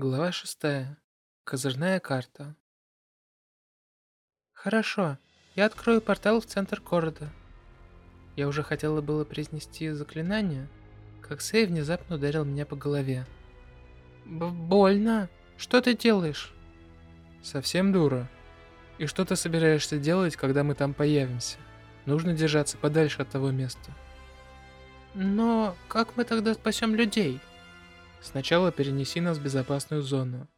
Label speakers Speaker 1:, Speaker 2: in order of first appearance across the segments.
Speaker 1: Глава шестая. Козырная карта. Хорошо, я открою портал в центр города. Я уже хотела было произнести заклинание, как Сей внезапно ударил меня по голове. Б больно. Что ты делаешь? Совсем дура. И что ты собираешься делать, когда мы там появимся? Нужно держаться подальше от того места. Но как мы тогда спасем людей? Сначала перенеси нас в безопасную зону.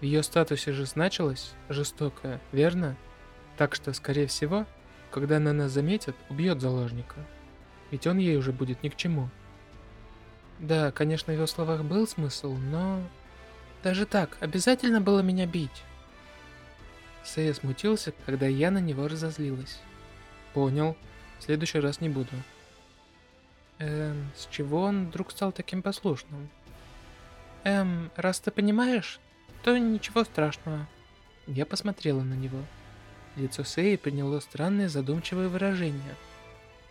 Speaker 1: В ее статусе же значилось «жестокая», верно? Так что, скорее всего, когда она нас заметит, убьет заложника. Ведь он ей уже будет ни к чему. Да, конечно, в его словах был смысл, но... Даже так, обязательно было меня бить. Сэя смутился, когда я на него разозлилась. Понял. В следующий раз не буду. Эм, с чего он вдруг стал таким послушным? Эм, раз ты понимаешь, то ничего страшного. Я посмотрела на него. Лицо Сеи приняло странное задумчивое выражение,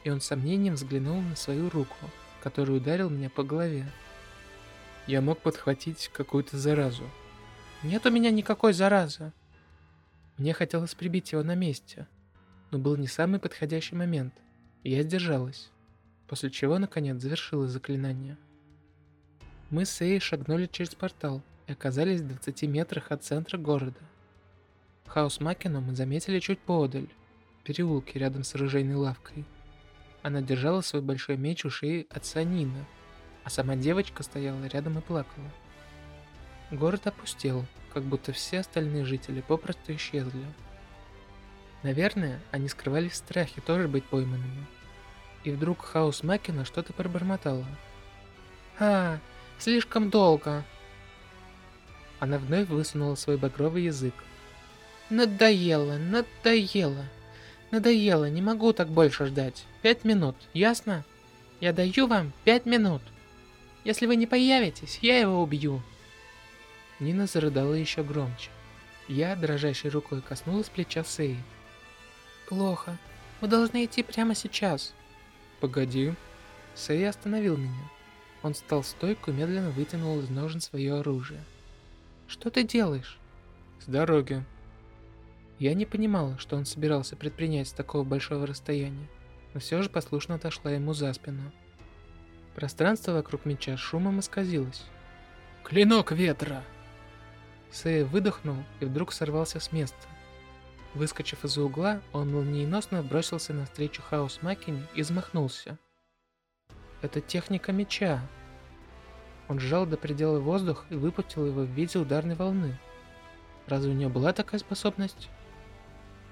Speaker 1: и он с сомнением взглянул на свою руку, который ударил меня по голове. Я мог подхватить какую-то заразу. Нет у меня никакой заразы. Мне хотелось прибить его на месте, но был не самый подходящий момент, и я сдержалась, после чего, наконец, завершила заклинание. Мы с Эй шагнули через портал и оказались в 20 метрах от центра города. Хаос Макину мы заметили чуть поодаль, в переулке рядом с оружейной лавкой. Она держала свой большой меч у шеи отца Нина, а сама девочка стояла рядом и плакала. Город опустел, как будто все остальные жители попросту исчезли. Наверное, они скрывались в страхе тоже быть пойманными. И вдруг Хаос Макина что-то пробормотала. «А, Слишком долго. Она вновь высунула свой багровый язык. Надоело, надоело. Надоело, не могу так больше ждать. Пять минут, ясно? Я даю вам пять минут. Если вы не появитесь, я его убью. Нина зарыдала еще громче. Я, дрожащей рукой, коснулась плеча Сеи. Плохо. Мы должны идти прямо сейчас. Погоди. Сэй остановил меня. Он встал в стойку и медленно вытянул из ножен свое оружие. «Что ты делаешь?» «С дороги». Я не понимала, что он собирался предпринять с такого большого расстояния, но все же послушно отошла ему за спину. Пространство вокруг меча шумом исказилось. «Клинок ветра!» Сэй выдохнул и вдруг сорвался с места. Выскочив из-за угла, он молниеносно бросился навстречу Хаос Макине и взмахнулся. Это техника меча. Он сжал до предела воздух и выпустил его в виде ударной волны. Разве у него была такая способность?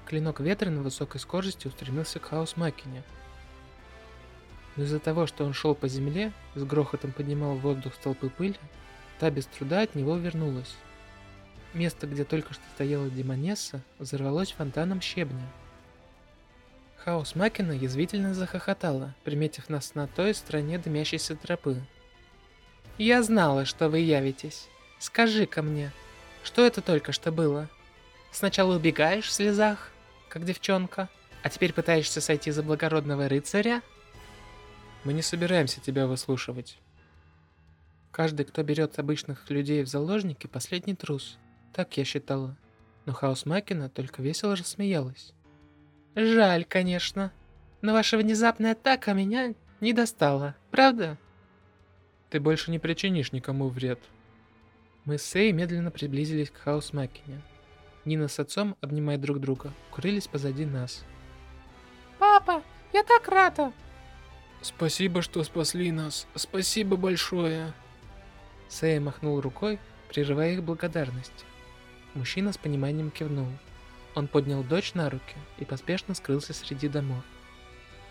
Speaker 1: Клинок ветра на высокой скорости устремился к хаос Макине. Но из-за того, что он шел по земле, с грохотом поднимал в воздух столпы пыли, та без труда от него вернулась. Место, где только что стояла Демонесса, взорвалось фонтаном щебня. Хаос Макина язвительно захохотала, приметив нас на той стороне дымящейся тропы. «Я знала, что вы явитесь. Скажи-ка мне, что это только что было? Сначала убегаешь в слезах, как девчонка, а теперь пытаешься сойти за благородного рыцаря?» «Мы не собираемся тебя выслушивать». Каждый, кто берет обычных людей в заложники, последний трус. Так я считала. Но Хаос Макина только весело рассмеялась. Жаль, конечно. Но ваша внезапная атака меня не достала, правда? Ты больше не причинишь никому вред. Мы с Сей медленно приблизились к Хаус Макине. Нина с отцом, обнимая друг друга, укрылись позади нас. «Папа, я так рада!» «Спасибо, что спасли нас. Спасибо большое!» Сэй махнул рукой, прерывая их благодарность. Мужчина с пониманием кивнул. Он поднял дочь на руки и поспешно скрылся среди домов.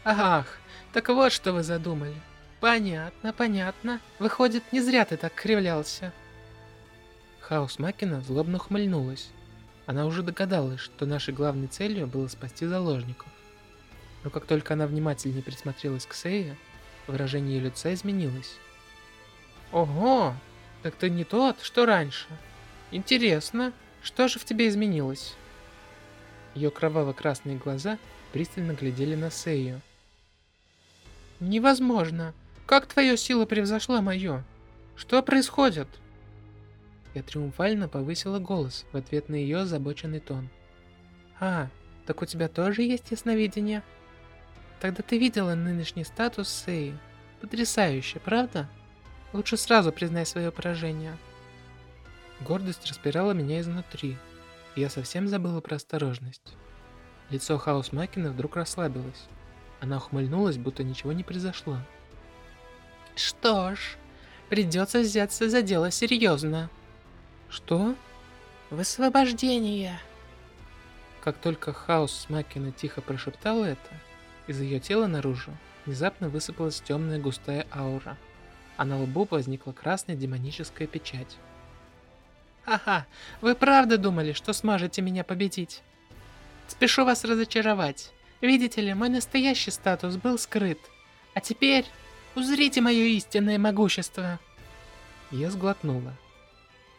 Speaker 1: «Ах, так вот что вы задумали. Понятно, понятно. Выходит, не зря ты так кривлялся». Хаос Макина злобно ухмыльнулась. Она уже догадалась, что нашей главной целью было спасти заложников. Но как только она внимательнее присмотрелась к Сее, выражение ее лица изменилось. «Ого, так ты не тот, что раньше. Интересно, что же в тебе изменилось?» Ее кроваво-красные глаза пристально глядели на Сею. «Невозможно! Как твоя сила превзошла мою? Что происходит?» Я триумфально повысила голос в ответ на ее озабоченный тон. «А, так у тебя тоже есть ясновидение?» «Тогда ты видела нынешний статус Сеи. Потрясающе, правда? Лучше сразу признай свое поражение». Гордость распирала меня изнутри, я совсем забыла про осторожность. Лицо Хаус Макина вдруг расслабилось. Она ухмыльнулась, будто ничего не произошло. «Что ж, придется взяться за дело серьезно». «Что?» «Высвобождение!» Как только Хаус Макина тихо прошептала это, из ее тела наружу внезапно высыпалась темная густая аура, а на лбу возникла красная демоническая печать. «Ага, вы правда думали, что сможете меня победить?» «Спешу вас разочаровать. Видите ли, мой настоящий статус был скрыт. А теперь узрите мое истинное могущество!» Я сглотнула.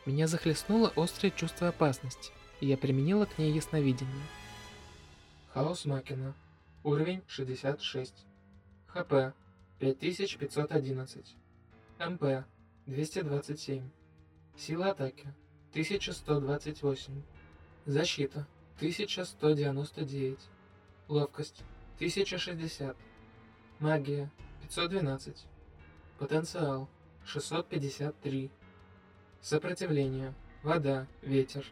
Speaker 1: Меня захлестнуло острое чувство опасности, и я применила к ней ясновидение.
Speaker 2: Хаос Макина. Уровень 66. ХП 5511. МП 227. Сила атаки 1128. Защита 1199. Ловкость 1060. Магия 512. Потенциал 653. Сопротивление. Вода, ветер.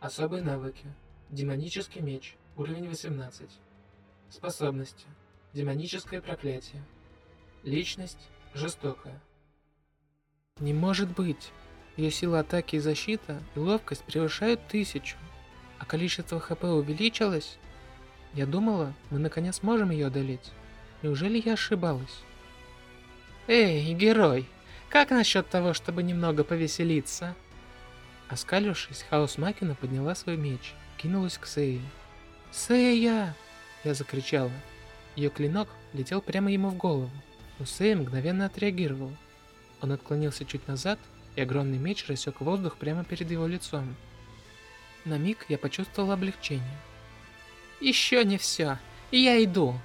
Speaker 2: Особые навыки. Демонический меч. Уровень 18. Способности. Демоническое проклятие. Личность. Жестокая.
Speaker 1: Не может быть. Ее сила атаки и защита и ловкость превышают тысячу, а количество ХП увеличилось. Я думала, мы наконец сможем ее одолеть. Неужели я ошибалась? Эй, герой, как насчет того, чтобы немного повеселиться? Оскалившись, Хаос Макина подняла свой меч, кинулась к Сее. «Сэя!» Я закричала. Ее клинок летел прямо ему в голову, но Сэй мгновенно отреагировал. Он отклонился чуть назад и огромный меч рассек воздух прямо перед его лицом. На миг я почувствовал облегчение. «Еще не все, я иду!»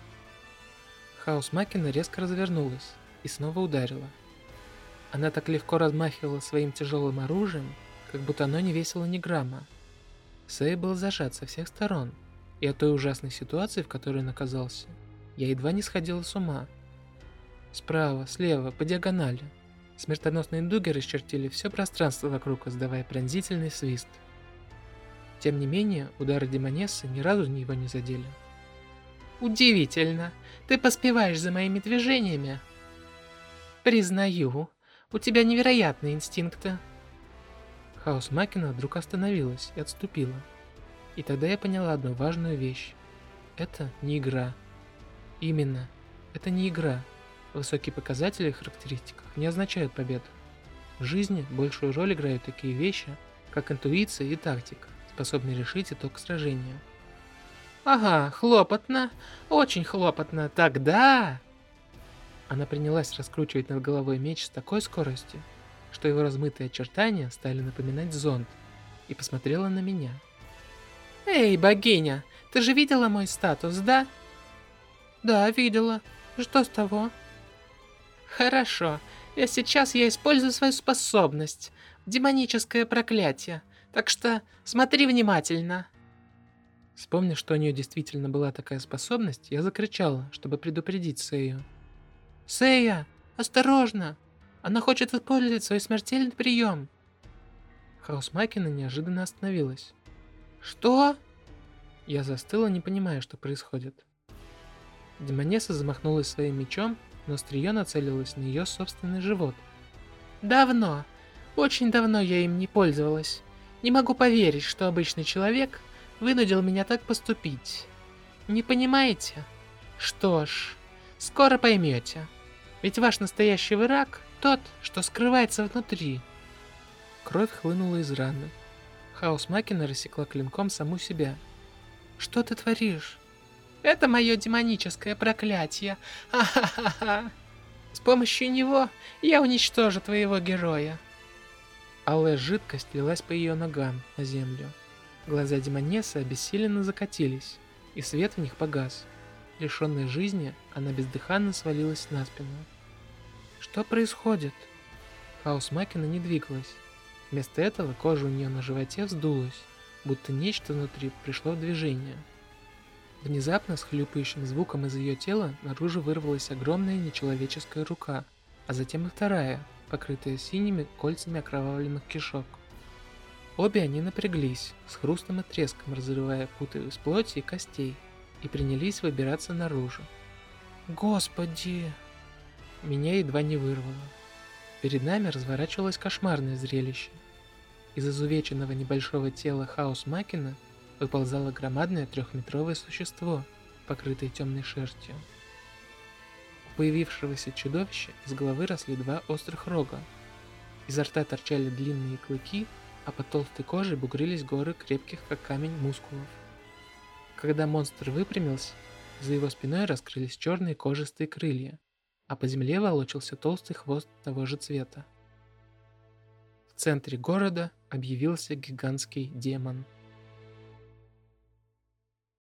Speaker 1: Хаос Макина резко развернулась и снова ударила. Она так легко размахивала своим тяжелым оружием, как будто оно не весило ни грамма. Сэй был зажат со всех сторон, и от той ужасной ситуации, в которой он оказался, я едва не сходила с ума. Справа, слева, по диагонали – Смертоносные дуги расчертили все пространство вокруг, издавая пронзительный свист. Тем не менее, удары Демонессы ни разу его не задели. «Удивительно! Ты поспеваешь за моими движениями!» «Признаю, у тебя невероятные инстинкты!» Хаос Макина вдруг остановилась и отступила. И тогда я поняла одну важную вещь. Это не игра. Именно, это не игра. Высокие показатели в характеристиках не означают победу. В жизни большую роль играют такие вещи, как интуиция и тактика, способные решить итог сражения. «Ага, хлопотно, очень хлопотно, тогда...» Она принялась раскручивать над головой меч с такой скоростью, что его размытые очертания стали напоминать зонт, и посмотрела на меня. «Эй, богиня, ты же видела мой статус, да?» «Да, видела. Что с того?» Хорошо. И сейчас я использую свою способность. Демоническое проклятие. Так что смотри внимательно. Вспомнив, что у нее действительно была такая способность, я закричала, чтобы предупредить Сэю. «Сэя, осторожно! Она хочет использовать свой смертельный прием!» Хаос Макина неожиданно остановилась. «Что?» Я застыла, не понимая, что происходит. Демонесса замахнулась своим мечом но острие нацелилось на ее собственный живот. «Давно, очень давно я им не пользовалась. Не могу поверить, что обычный человек вынудил меня так поступить. Не понимаете? Что ж, скоро поймете. Ведь ваш настоящий враг тот, что скрывается внутри». Кровь хлынула из раны. Хаос Макина рассекла клинком саму себя. «Что ты творишь?» Это мое демоническое проклятие. С помощью него я уничтожу твоего героя. Алая жидкость лилась по ее ногам на землю. Глаза демонессы обессиленно закатились, и свет в них погас. Лишенная жизни, она бездыханно свалилась на спину. Что происходит? Хаос Макина не двигалась. Вместо этого кожа у нее на животе вздулась, будто нечто внутри пришло в движение. Внезапно с хлюпающим звуком из ее тела наружу вырвалась огромная нечеловеческая рука, а затем и вторая, покрытая синими кольцами окровавленных кишок. Обе они напряглись, с хрустом и треском разрывая путы из плоти и костей, и принялись выбираться наружу. «Господи!» Меня едва не вырвало. Перед нами разворачивалось кошмарное зрелище. Из изувеченного небольшого тела Хаос Макина выползало громадное трехметровое существо, покрытое темной шерстью. У появившегося чудовища из головы росли два острых рога. Изо рта торчали длинные клыки, а под толстой кожей бугрились горы крепких, как камень, мускулов. Когда монстр выпрямился, за его спиной раскрылись черные кожистые крылья, а по земле волочился толстый хвост того же цвета. В центре города объявился гигантский демон –